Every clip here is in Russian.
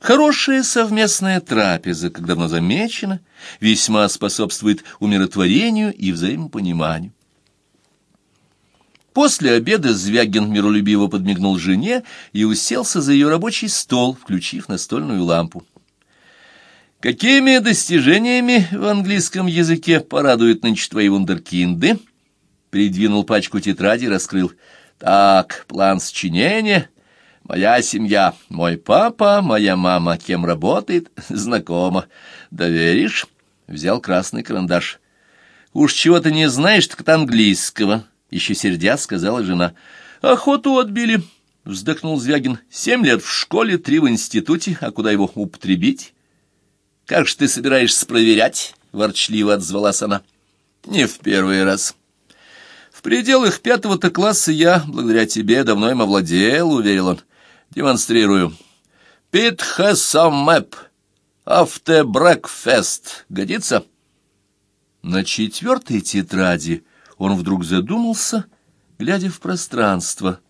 Хорошая совместная трапеза, как давно замечено, весьма способствует умиротворению и взаимопониманию. После обеда Звягин миролюбиво подмигнул жене и уселся за ее рабочий стол, включив настольную лампу. «Какими достижениями в английском языке порадуют нынче твои вундеркинды?» Придвинул пачку тетради, раскрыл. «Так, план сочинения. Моя семья, мой папа, моя мама, кем работает, знакомо. Доверишь?» Взял красный карандаш. «Уж чего ты не знаешь, так это английского». Еще сердя сказала жена. Охоту отбили, вздохнул Звягин. Семь лет в школе, три в институте, а куда его употребить? Как же ты собираешься проверять? Ворчливо отзвалась она. Не в первый раз. В пределах пятого-то класса я, благодаря тебе, давно им овладел, уверил он. Демонстрирую. Пит has some map. After breakfast. Годится? На четвертой тетради он вдруг задумался, глядя в пространство.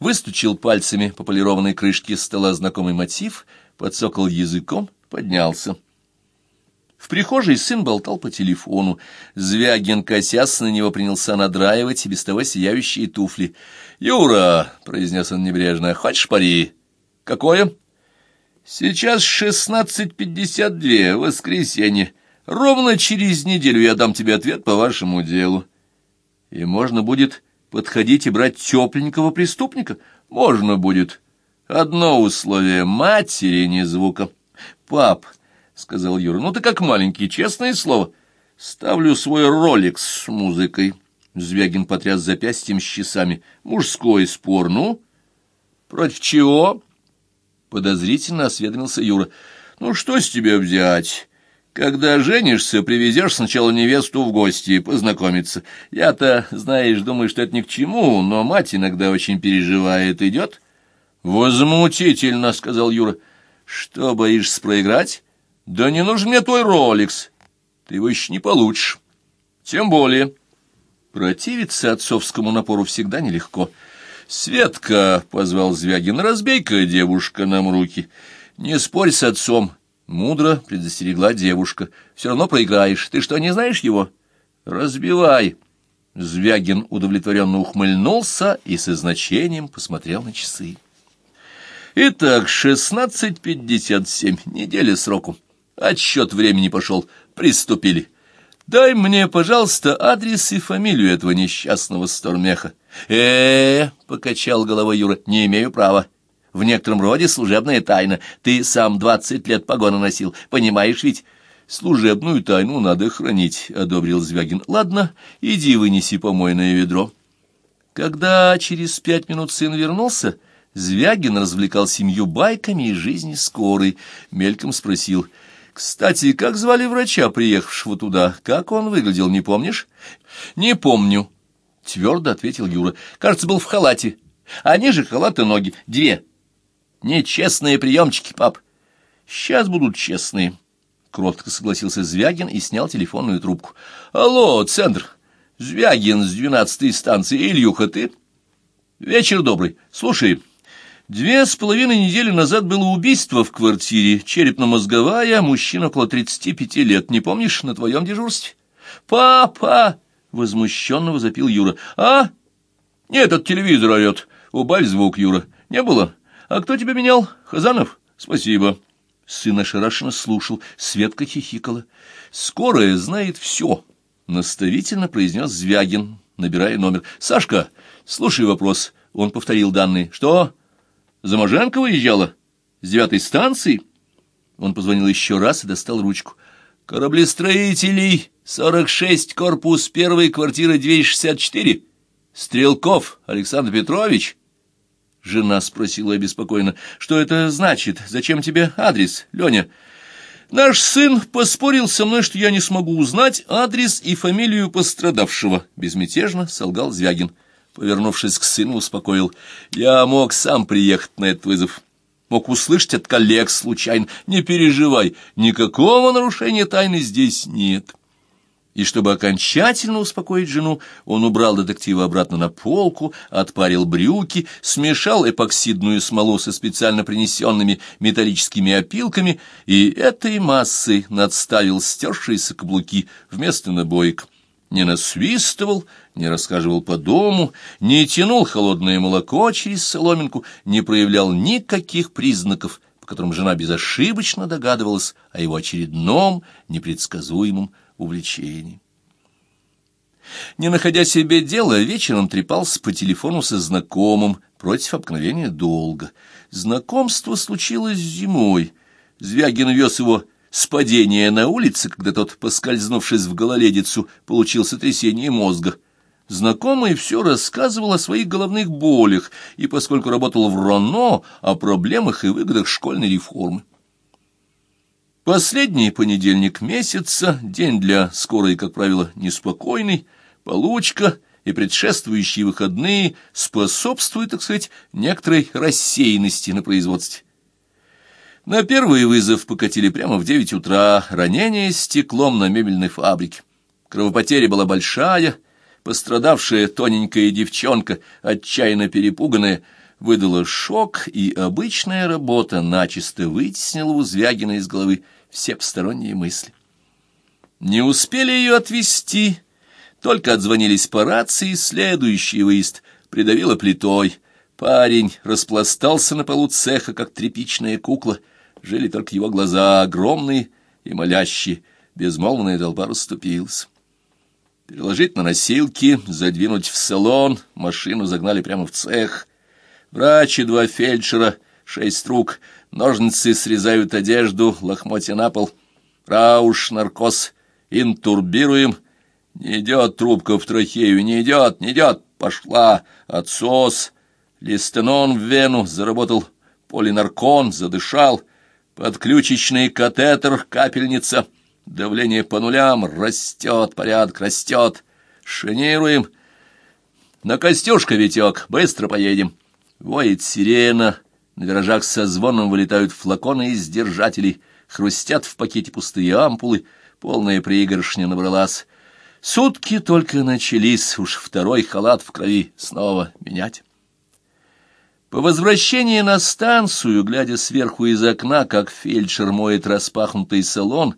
Выстучил пальцами по полированной крышке стола знакомый мотив, подсокал языком, поднялся. В прихожей сын болтал по телефону. Звягин, косясь на него, принялся надраивать без того сияющие туфли. «Юра!» — произнес он небрежно. «Хочешь пари?» «Какое?» «Сейчас шестнадцать пятьдесят две, воскресенье. Ровно через неделю я дам тебе ответ по вашему делу. И можно будет подходить и брать тепленького преступника? Можно будет. Одно условие — матери не звука. Пап, — сказал Юра, — ну ты как маленький, честное слово. Ставлю свой ролик с музыкой. Звягин потряс запястьем с часами. Мужской спор, ну? Против чего? Подозрительно осведомился Юра. Ну что с тебя взять? Когда женишься, привезешь сначала невесту в гости познакомиться. Я-то, знаешь, думаю, что это ни к чему, но мать иногда очень переживает. Идет? Возмутительно, — сказал Юра. Что, боишься проиграть? Да не нужен мне твой роликс. Ты его еще не получишь. Тем более. Противиться отцовскому напору всегда нелегко. «Светка», — позвал Звягин, — «разбей-ка, девушка, нам руки. Не спорь с отцом, Мудро предостерегла девушка. «Все равно проиграешь. Ты что, не знаешь его?» «Разбивай!» Звягин удовлетворенно ухмыльнулся и со значением посмотрел на часы. «Итак, шестнадцать пятьдесят семь. Неделя сроку. Отсчет времени пошел. Приступили. Дай мне, пожалуйста, адрес и фамилию этого несчастного Стормеха». «Э-э-э!» — покачал головой Юра. «Не имею права». В некотором роде служебная тайна. Ты сам двадцать лет погоны носил, понимаешь ведь? Служебную тайну надо хранить, — одобрил Звягин. Ладно, иди вынеси помойное ведро. Когда через пять минут сын вернулся, Звягин развлекал семью байками из жизни скорой. Мельком спросил. «Кстати, как звали врача, приехавшего туда? Как он выглядел, не помнишь?» «Не помню», — твердо ответил Юра. «Кажется, был в халате. А ниже халаты ноги. Две. Нечестные приемчики, пап. Сейчас будут честные. Кротко согласился Звягин и снял телефонную трубку. Алло, центр. Звягин с двенадцатой станции. Ильюха, ты? Вечер добрый. Слушай, две с половиной недели назад было убийство в квартире. Черепно-мозговая, мужчина около тридцати пяти лет. Не помнишь, на твоем дежурстве? Папа! Возмущенно возопил Юра. А? Нет, этот телевизор орет. Убавь звук, Юра. Не было? «А кто тебя менял? Хазанов? Спасибо». Сын ошарашенно слушал, Светка хихикала. «Скорая знает все», — наставительно произнес Звягин, набирая номер. «Сашка, слушай вопрос». Он повторил данные. «Что? Заможенко выезжала? С девятой станции?» Он позвонил еще раз и достал ручку. «Кораблестроителей, 46, корпус 1, квартира 264. Стрелков Александр Петрович?» Жена спросила обеспокоенно. «Что это значит? Зачем тебе адрес, Леня?» «Наш сын поспорил со мной, что я не смогу узнать адрес и фамилию пострадавшего», — безмятежно солгал Звягин. Повернувшись к сыну, успокоил. «Я мог сам приехать на этот вызов. Мог услышать от коллег случайно. Не переживай, никакого нарушения тайны здесь нет». И чтобы окончательно успокоить жену, он убрал детектива обратно на полку, отпарил брюки, смешал эпоксидную смолу со специально принесенными металлическими опилками и этой массой надставил стершиеся каблуки вместо набоек. Не насвистывал, не рассказывал по дому, не тянул холодное молоко через соломинку, не проявлял никаких признаков, по которым жена безошибочно догадывалась о его очередном непредсказуемом увлечений. Не находя себе дела, вечером трепался по телефону со знакомым, против обыкновения долго. Знакомство случилось зимой. Звягин вез его с падения на улице, когда тот, поскользнувшись в гололедицу, получил сотрясение мозга. Знакомый все рассказывал о своих головных болях, и поскольку работал в РОНО, о проблемах и выгодах школьной реформы. Последний понедельник месяца, день для скорой, как правило, неспокойный, получка и предшествующие выходные способствуют, так сказать, некоторой рассеянности на производстве. На первый вызов покатили прямо в девять утра, ранение стеклом на мебельной фабрике. Кровопотеря была большая, пострадавшая тоненькая девчонка, отчаянно перепуганная, выдала шок, и обычная работа начисто вытеснила у Звягина из головы все посторонние мысли. Не успели ее отвезти, только отзвонились по рации, следующий выезд придавило плитой. Парень распластался на полу цеха, как тряпичная кукла. Жили только его глаза, огромные и молящие. Безмолвная толпа расступилась. Переложить на носилки, задвинуть в салон, машину загнали прямо в цех. Врач и два фельдшера, шесть рук — Ножницы срезают одежду, лохмотья на пол. Рауш, наркоз, интурбируем. Не идет трубка в трахею, не идет, не идет. Пошла, отсос. Листенон в вену, заработал полинаркон, задышал. Подключечный катетер, капельница. Давление по нулям, растет, порядок растет. Шинируем. На Костюшка, Витек, быстро поедем. Воет сирена, на виражах со звоном вылетают флаконы из держателей, хрустят в пакете пустые ампулы, полная пригоршня набралась. Сутки только начались, уж второй халат в крови снова менять. По возвращении на станцию, глядя сверху из окна, как фельдшер моет распахнутый салон,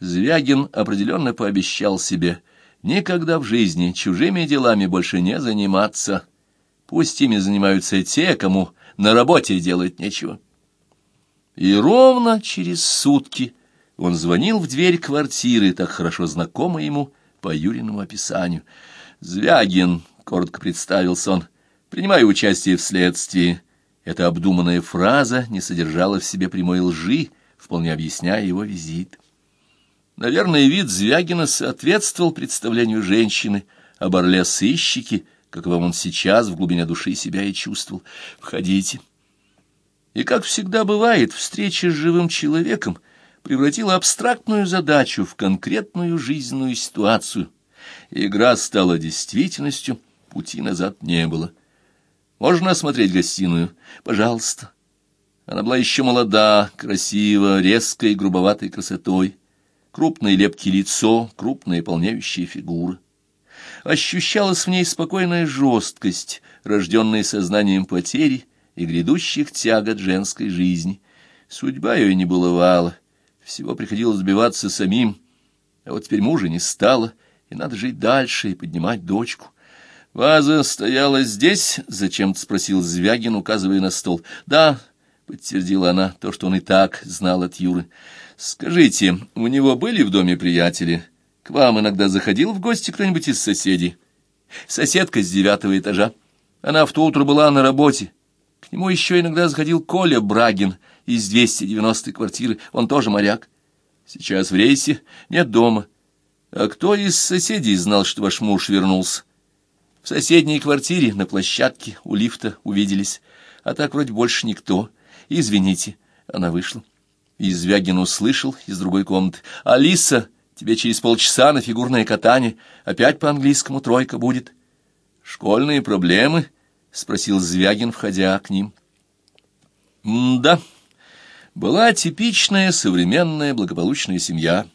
Звягин определенно пообещал себе никогда в жизни чужими делами больше не заниматься. Пусть ими занимаются те, кому на работе делать нечего. И ровно через сутки он звонил в дверь квартиры, так хорошо знакомой ему по Юриному описанию. «Звягин», — коротко представился он, — «принимаю участие в следствии». Эта обдуманная фраза не содержала в себе прямой лжи, вполне объясняя его визит. Наверное, вид Звягина соответствовал представлению женщины об орле-сыщике, каковым он сейчас в глубине души себя и чувствовал. «Входите». И, как всегда бывает, встреча с живым человеком превратила абстрактную задачу в конкретную жизненную ситуацию. Игра стала действительностью, пути назад не было. «Можно осмотреть гостиную? Пожалуйста». Она была еще молода, красива, резкой грубоватой красотой. Крупное лепкое лицо, крупная полнеющая фигура ощущалась в ней спокойная жесткость, рожденная сознанием потери и грядущих тягот женской жизни. Судьба ее не баловала, всего приходилось сбиваться самим, а вот теперь мужа не стало, и надо жить дальше и поднимать дочку. «Ваза стояла здесь?» — зачем-то спросил Звягин, указывая на стол. «Да», — подтвердила она, то, что он и так знал от Юры. «Скажите, у него были в доме приятели?» К вам иногда заходил в гости кто-нибудь из соседей? Соседка с девятого этажа. Она в то утро была на работе. К нему еще иногда заходил Коля Брагин из 290-й квартиры. Он тоже моряк. Сейчас в рейсе, нет дома. А кто из соседей знал, что ваш муж вернулся? В соседней квартире, на площадке, у лифта увиделись. А так вроде больше никто. Извините, она вышла. И Звягин услышал из другой комнаты. «Алиса!» Тебе через полчаса на фигурное катание. Опять по-английскому тройка будет. Школьные проблемы? — спросил Звягин, входя к ним. да, была типичная современная благополучная семья.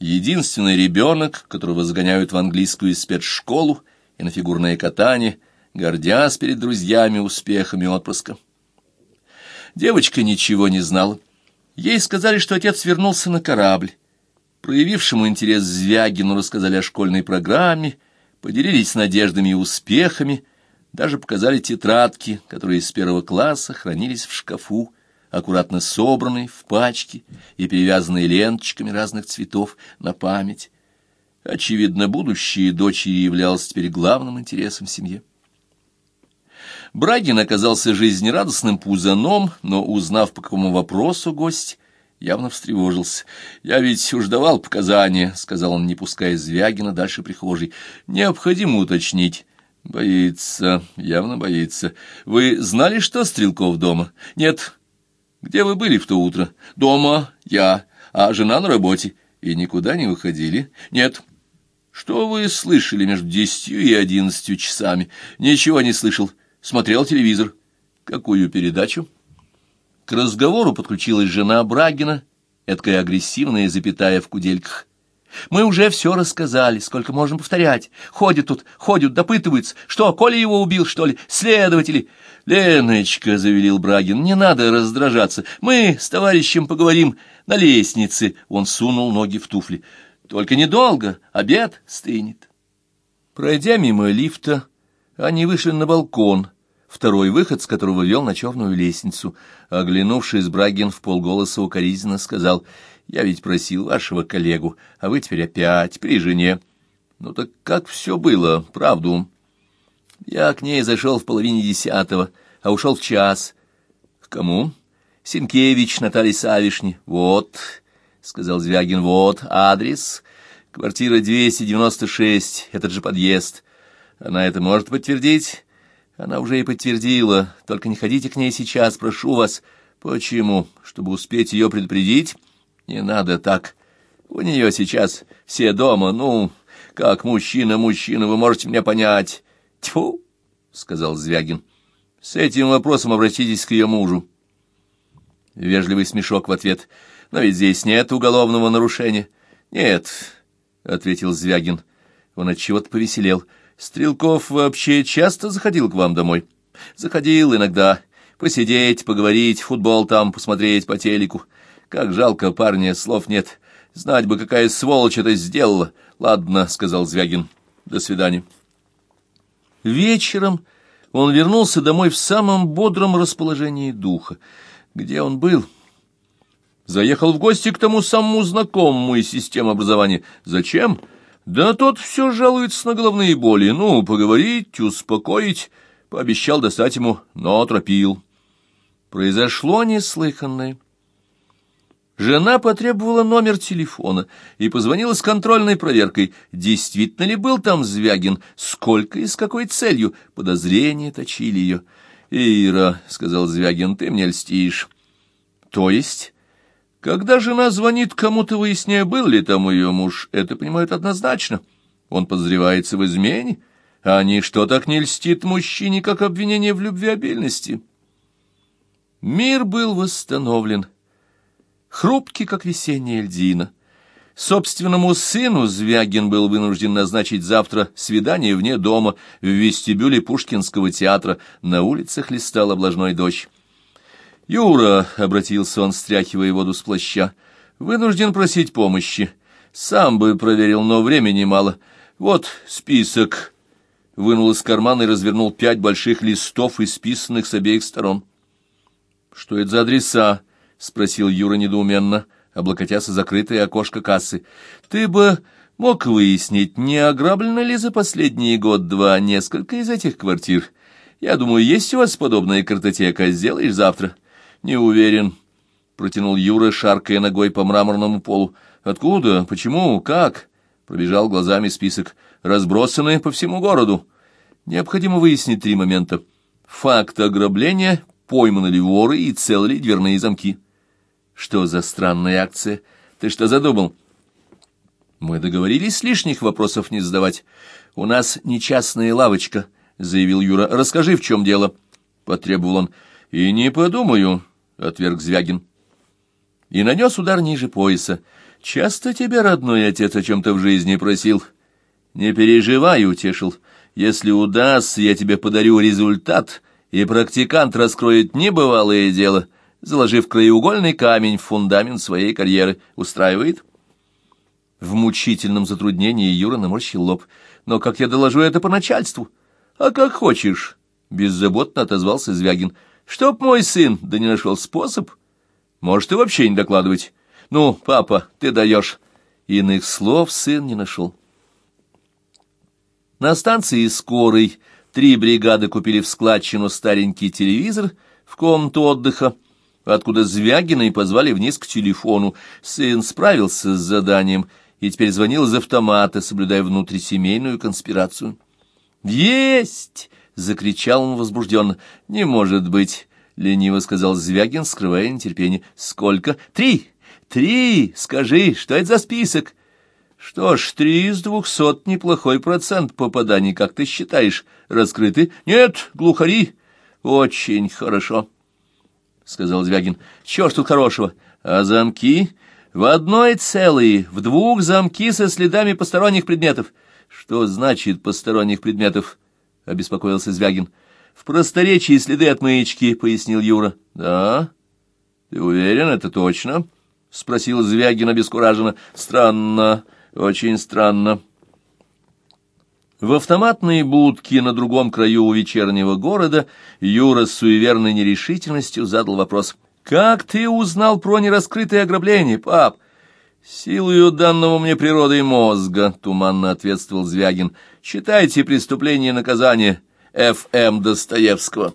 Единственный ребенок, которого загоняют в английскую спецшколу и на фигурное катание, гордясь перед друзьями успехами отпрыска. Девочка ничего не знала. Ей сказали, что отец вернулся на корабль. Проявившему интерес Звягину рассказали о школьной программе, поделились надеждами и успехами, даже показали тетрадки, которые с первого класса хранились в шкафу, аккуратно собранные в пачки и перевязанные ленточками разных цветов на память. Очевидно, будущее дочери являлось теперь главным интересом семьи. Брагин оказался жизнерадостным пузаном, но, узнав, по какому вопросу гость, явно встревожился. «Я ведь уж давал показания», — сказал он, не пуская Звягина дальше прихожей. «Необходимо уточнить». «Боится, явно боится. Вы знали, что Стрелков дома?» «Нет». «Где вы были в то утро?» «Дома, я, а жена на работе». «И никуда не выходили?» «Нет». «Что вы слышали между десятью и одиннадцатью часами?» «Ничего не слышал. Смотрел телевизор». «Какую передачу?» К разговору подключилась жена Брагина, эдакая агрессивная запятая в кудельках. Мы уже все рассказали, сколько можно повторять. Ходят тут, ходят, допытываются. Что, Коля его убил, что ли? Следователи. Леночка, — завелил Брагин, — не надо раздражаться. Мы с товарищем поговорим на лестнице. Он сунул ноги в туфли. Только недолго, обед стынет. Пройдя мимо лифта, они вышли на балкон — второй выход, с которого вел на черную лестницу. Оглянувшись, Брагин в полголоса укоризненно сказал, «Я ведь просил вашего коллегу, а вы теперь опять при жене». «Ну так как все было, правду?» «Я к ней зашел в половине десятого, а ушел в час». «К кому?» «Синкевич Наталья Савишни». «Вот», — сказал Звягин, — «вот адрес. Квартира 296, этот же подъезд. Она это может подтвердить?» Она уже и подтвердила. Только не ходите к ней сейчас, прошу вас. Почему? Чтобы успеть ее предупредить? Не надо так. У нее сейчас все дома. Ну, как мужчина, мужчина, вы можете меня понять. Тьфу, — сказал Звягин. С этим вопросом обратитесь к ее мужу. Вежливый смешок в ответ. Но ведь здесь нет уголовного нарушения. Нет, — ответил Звягин. Он от чего-то повеселел. Стрелков вообще часто заходил к вам домой? Заходил иногда. Посидеть, поговорить, футбол там, посмотреть по телеку. Как жалко парня, слов нет. Знать бы, какая сволочь это сделала. Ладно, — сказал Звягин. До свидания. Вечером он вернулся домой в самом бодром расположении духа. Где он был? Заехал в гости к тому самому знакомому из системы образования. Зачем? Да тот все жалуется на головные боли. Ну, поговорить, успокоить. Пообещал достать ему, но отропил. Произошло неслыханное. Жена потребовала номер телефона и позвонила с контрольной проверкой, действительно ли был там Звягин, сколько и с какой целью. Подозрения точили ее. «Ира», — сказал Звягин, — «ты мне льстишь». «То есть?» Когда жена звонит кому-то, выясняя, был ли там ее муж, это понимают однозначно. Он подозревается в измене, а ничто так не льстит мужчине, как обвинение в любвеобильности. Мир был восстановлен, хрупкий, как весенняя льдина. Собственному сыну Звягин был вынужден назначить завтра свидание вне дома в вестибюле Пушкинского театра. На улицах листал облажной дождь. «Юра», — обратился он, стряхивая воду с плаща, — «вынужден просить помощи. Сам бы проверил, но времени мало. Вот список». Вынул из кармана и развернул пять больших листов, исписанных с обеих сторон. «Что это за адреса?» — спросил Юра недоуменно, облокотясь закрытое окошко кассы. «Ты бы мог выяснить, не ограблено ли за последние год-два несколько из этих квартир? Я думаю, есть у вас подобная картотека, сделаешь завтра». «Не уверен», — протянул Юра, шаркая ногой по мраморному полу. «Откуда? Почему? Как?» — пробежал глазами список. «Разбросаны по всему городу. Необходимо выяснить три момента. Факт ограбления, пойманы ли воры и целы ли дверные замки». «Что за странная акция? Ты что задумал?» «Мы договорились лишних вопросов не задавать. У нас не частная лавочка», — заявил Юра. «Расскажи, в чем дело?» — потребовал он. «И не подумаю», — отверг Звягин. И нанес удар ниже пояса. Часто тебя родной отец о чем-то в жизни просил? Не переживай, утешил. Если удастся, я тебе подарю результат, и практикант раскроет небывалое дело, заложив краеугольный камень в фундамент своей карьеры. Устраивает? В мучительном затруднении Юра наморщил лоб. Но как я доложу это по начальству? А как хочешь, беззаботно отозвался Звягин. Чтоб мой сын да не нашел способ, может и вообще не докладывать. Ну, папа, ты даешь. Иных слов сын не нашел. На станции скорой три бригады купили в складчину старенький телевизор в комнату отдыха, откуда Звягина и позвали вниз к телефону. Сын справился с заданием и теперь звонил из автомата, соблюдая внутрисемейную конспирацию. «Есть!» — закричал он возбужденно. «Не может быть!» — лениво сказал Звягин, скрывая нетерпение. «Сколько? Три! Три! Скажи, что это за список?» «Что ж, три из двухсот — неплохой процент попаданий, как ты считаешь. Раскрыты?» «Нет, глухари!» «Очень хорошо!» — сказал Звягин. «Чего ж тут хорошего? А замки?» «В одной целые, в двух замки со следами посторонних предметов». «Что значит посторонних предметов?» — обеспокоился Звягин. «В просторечии следы от маячки», — пояснил Юра. «Да? Ты уверен, это точно?» — спросил Звягин обескураженно. «Странно, очень странно». В автоматной будке на другом краю вечернего города Юра с суеверной нерешительностью задал вопрос. «Как ты узнал про нераскрытое ограбление, пап?» «Силою данного мне природой мозга», — туманно ответствовал Звягин. «Читайте «Преступление и наказание» Ф.М. Достоевского».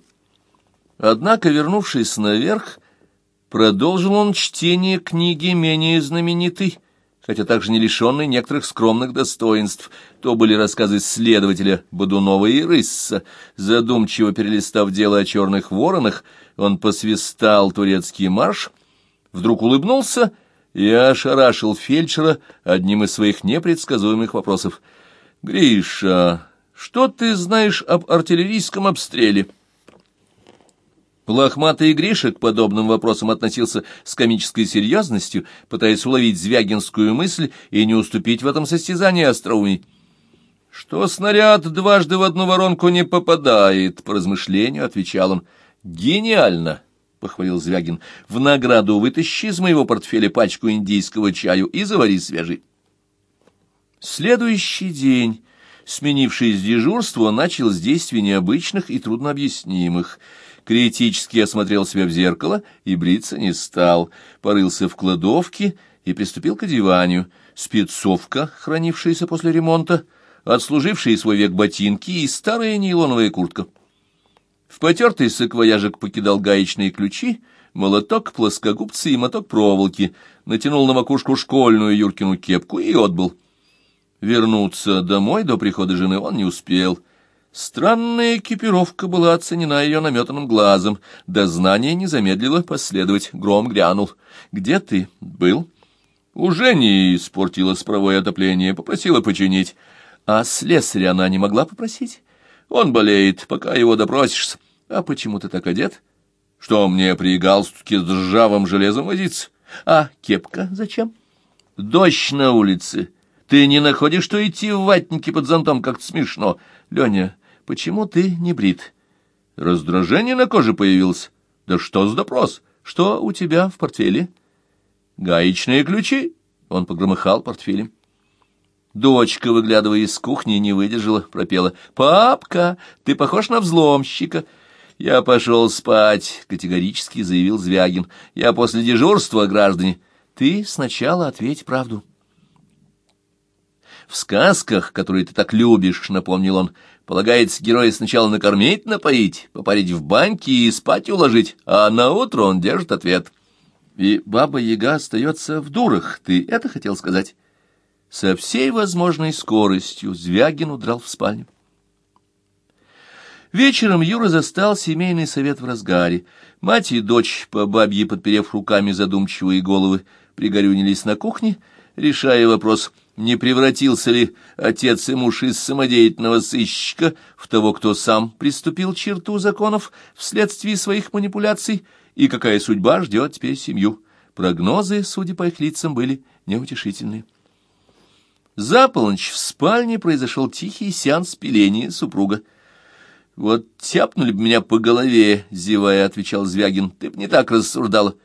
Однако, вернувшись наверх, продолжил он чтение книги менее знаменитой, хотя также не лишенной некоторых скромных достоинств. То были рассказы следователя Бодунова и Рысса. Задумчиво перелистав дело о черных воронах, он посвистал турецкий марш, вдруг улыбнулся и ошарашил фельдшера одним из своих непредсказуемых вопросов. «Гриша, что ты знаешь об артиллерийском обстреле?» Лохматый Гриша к подобным вопросам относился с комической серьезностью, пытаясь уловить звягинскую мысль и не уступить в этом состязании остроумий. «Что снаряд дважды в одну воронку не попадает», — по размышлению отвечал он. «Гениально!» — похвалил Звягин. «В награду вытащи из моего портфеля пачку индийского чаю и завари свежий». Следующий день, сменивший дежурство, начал с действий необычных и труднообъяснимых — критически осмотрел себя в зеркало и бриться не стал, порылся в кладовке и приступил к одеванию. Спецовка, хранившаяся после ремонта, отслужившие свой век ботинки и старая нейлоновая куртка. В потертый саквояжик покидал гаечные ключи, молоток, плоскогубцы и моток проволоки, натянул на макушку школьную Юркину кепку и отбыл. Вернуться домой до прихода жены он не успел — Странная экипировка была оценена ее наметанным глазом. Дознание не замедлило последовать. Гром грянул. «Где ты был?» «Уже не испортила спровое отопление, попросила починить. А слесаря она не могла попросить? Он болеет, пока его допросишься. А почему ты так одет? Что мне при галстуке с ржавым железом возиться? А кепка зачем? Дождь на улице. Ты не находишь, что идти в ватнике под зонтом как-то смешно? Леня, Почему ты не брит? Раздражение на коже появилось. Да что за допрос? Что у тебя в портфеле? Гаечные ключи. Он погромыхал портфелем. Дочка, выглядывая из кухни, не выдержала, пропела. «Папка, ты похож на взломщика». «Я пошел спать», — категорически заявил Звягин. «Я после дежурства, граждане». «Ты сначала ответь правду». «В сказках, которые ты так любишь», — напомнил он, Полагается героя сначала накормить, напоить, попарить в баньке и спать уложить, а на утро он держит ответ. И баба-яга остается в дурах, ты это хотел сказать? Со всей возможной скоростью Звягин удрал в спальню. Вечером Юра застал семейный совет в разгаре. Мать и дочь, по бабье подперев руками задумчивые головы, пригорюнились на кухне, решая вопрос, не превратился ли отец и муж из самодеятельного сыщика в того, кто сам приступил черту законов вследствие своих манипуляций, и какая судьба ждет теперь семью. Прогнозы, судя по их лицам, были неутешительные. За полночь в спальне произошел тихий сеанс пиления супруга. «Вот тяпнули бы меня по голове», — зевая, отвечал Звягин, — «ты б не так рассуждала.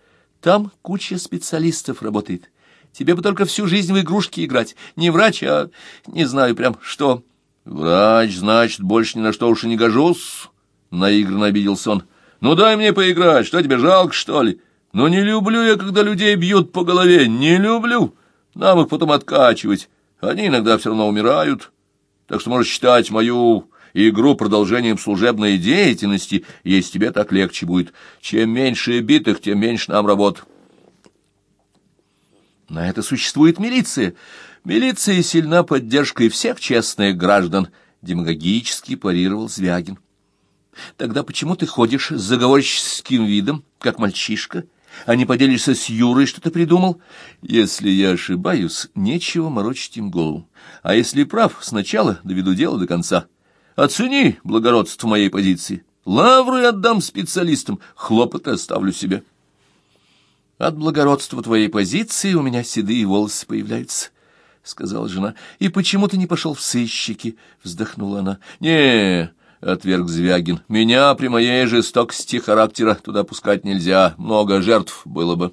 Там куча специалистов работает. Тебе бы только всю жизнь в игрушки играть. Не врач, а не знаю прям что». «Врач, значит, больше ни на что уж и не гожусь», — наигранно обиделся он. «Ну дай мне поиграть, что тебе жалко, что ли? Но не люблю я, когда людей бьют по голове, не люблю. Нам их потом откачивать». Они иногда все равно умирают, так что можешь считать мою игру продолжением служебной деятельности, если тебе так легче будет. Чем меньше битых, тем меньше нам работ. На это существует милиция. Милиция сильна поддержкой всех честных граждан, демагогически парировал Звягин. Тогда почему ты ходишь с заговорческим видом, как мальчишка, — а не поделишься с Юрой, что ты придумал? Если я ошибаюсь, нечего морочить им голову. А если прав, сначала доведу дело до конца. Оцени благородство моей позиции. Лавры отдам специалистам, хлопоты оставлю себе. От благородства твоей позиции у меня седые волосы появляются, — сказала жена. — И почему ты не пошел в сыщики? — вздохнула она. — Не, — отверг Звягин. — Меня при моей жестокости характера туда пускать нельзя, много жертв было бы.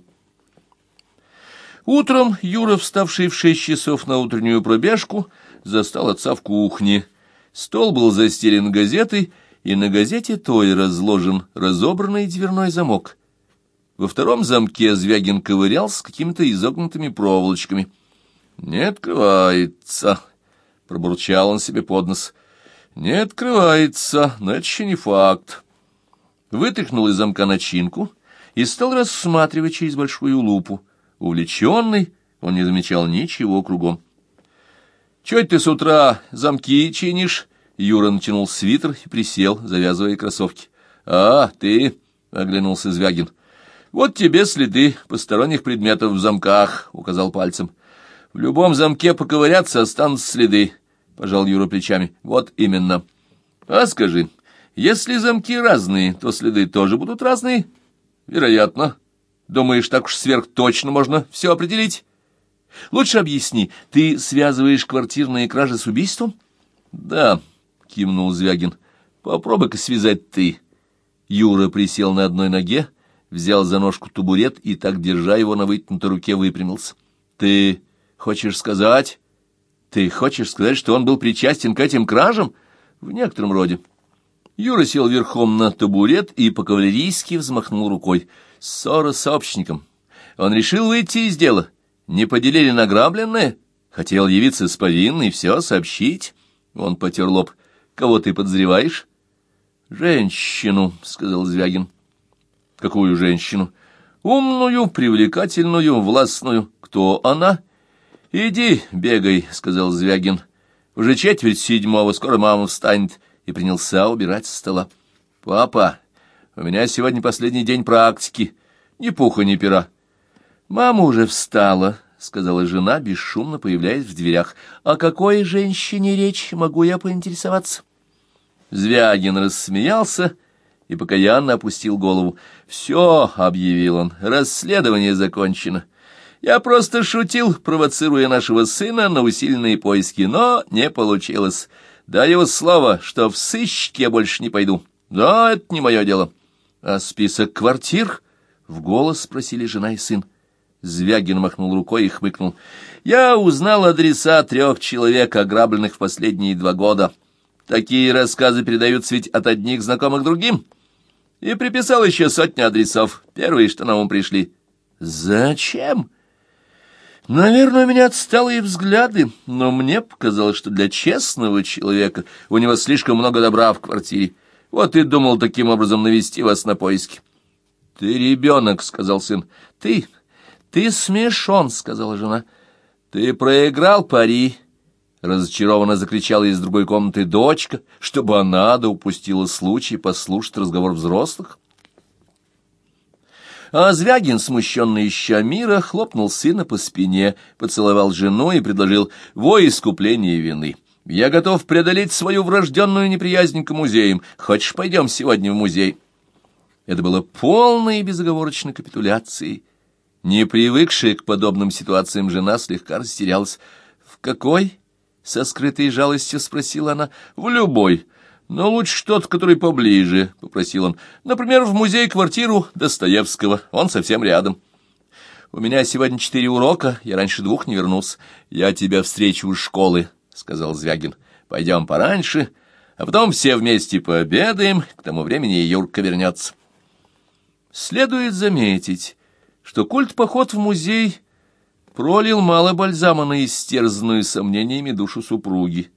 Утром Юра, вставший в шесть часов на утреннюю пробежку, застал отца в кухне. Стол был застелен газетой, и на газете той разложен разобранный дверной замок. Во втором замке Звягин ковырял с какими-то изогнутыми проволочками. «Не открывается», — пробурчал он себе под нос. Не открывается, но это еще не факт. Вытряхнул из замка начинку и стал рассматривать через большую лупу. Увлеченный, он не замечал ничего кругом. — Чё ты с утра замки чинишь? Юра натянул свитер и присел, завязывая кроссовки. — А, ты, — оглянулся Звягин. — Вот тебе следы посторонних предметов в замках, — указал пальцем. — В любом замке поковыряться останутся следы. — пожал Юра плечами. — Вот именно. — А скажи, если замки разные, то следы тоже будут разные? — Вероятно. Думаешь, так уж сверхточно можно все определить? Лучше объясни, ты связываешь квартирные кражи с убийством? — Да, — кивнул Звягин. — Попробуй-ка связать ты. Юра присел на одной ноге, взял за ножку табурет и, так держа его на вытянутой руке, выпрямился. — Ты хочешь сказать... Ты хочешь сказать, что он был причастен к этим кражам? В некотором роде. Юра сел верхом на табурет и по-кавалерийски взмахнул рукой. Ссора с сообщником. Он решил выйти из дела. Не поделили награбленное. Хотел явиться с повинной, все сообщить. Он потер лоб. Кого ты подозреваешь? Женщину, сказал Звягин. Какую женщину? Умную, привлекательную, властную. Кто она? — «Иди, бегай», — сказал Звягин. «Уже четверть седьмого, скоро мама встанет», и принялся убирать со стола. «Папа, у меня сегодня последний день практики. Ни пуха, ни пера». «Мама уже встала», — сказала жена, бесшумно появляясь в дверях. «О какой женщине речь, могу я поинтересоваться?» Звягин рассмеялся и покаянно опустил голову. «Все», — объявил он, — «расследование закончено». Я просто шутил, провоцируя нашего сына на усиленные поиски, но не получилось. Даю слово, что в сыщики я больше не пойду. Да, это не мое дело. А список квартир? В голос спросили жена и сын. Звягин махнул рукой и хмыкнул. Я узнал адреса трех человек, ограбленных в последние два года. Такие рассказы передаются ведь от одних знакомых другим. И приписал еще сотню адресов, первые, что на ум пришли. Зачем? Наверное, у меня отсталые взгляды, но мне показалось, что для честного человека у него слишком много добра в квартире. Вот и думал таким образом навести вас на поиски. — Ты ребенок, — сказал сын. — Ты, ты смешон, — сказала жена. — Ты проиграл пари, — разочарованно закричала из другой комнаты дочка, чтобы она да упустила случай послушать разговор взрослых. А Звягин, смущенный ища мира, хлопнул сына по спине, поцеловал жену и предложил «во искупление вины». «Я готов преодолеть свою врожденную неприязнь к музеям. Хочешь, пойдем сегодня в музей?» Это было полной и безоговорочной капитуляцией. Не привыкшая к подобным ситуациям жена слегка растерялась. «В какой?» — со скрытой жалостью спросила она. «В любой. Но лучше тот, который поближе», — попросил он. «Например, в музей-квартиру Достоевского. Он совсем рядом». «У меня сегодня четыре урока, я раньше двух не вернулся. Я тебя встречу у школы», — сказал Звягин. «Пойдем пораньше, а потом все вместе пообедаем, к тому времени Юрка вернется». Следует заметить, что культ-поход в музей пролил мало бальзама на истерзанную сомнениями душу супруги.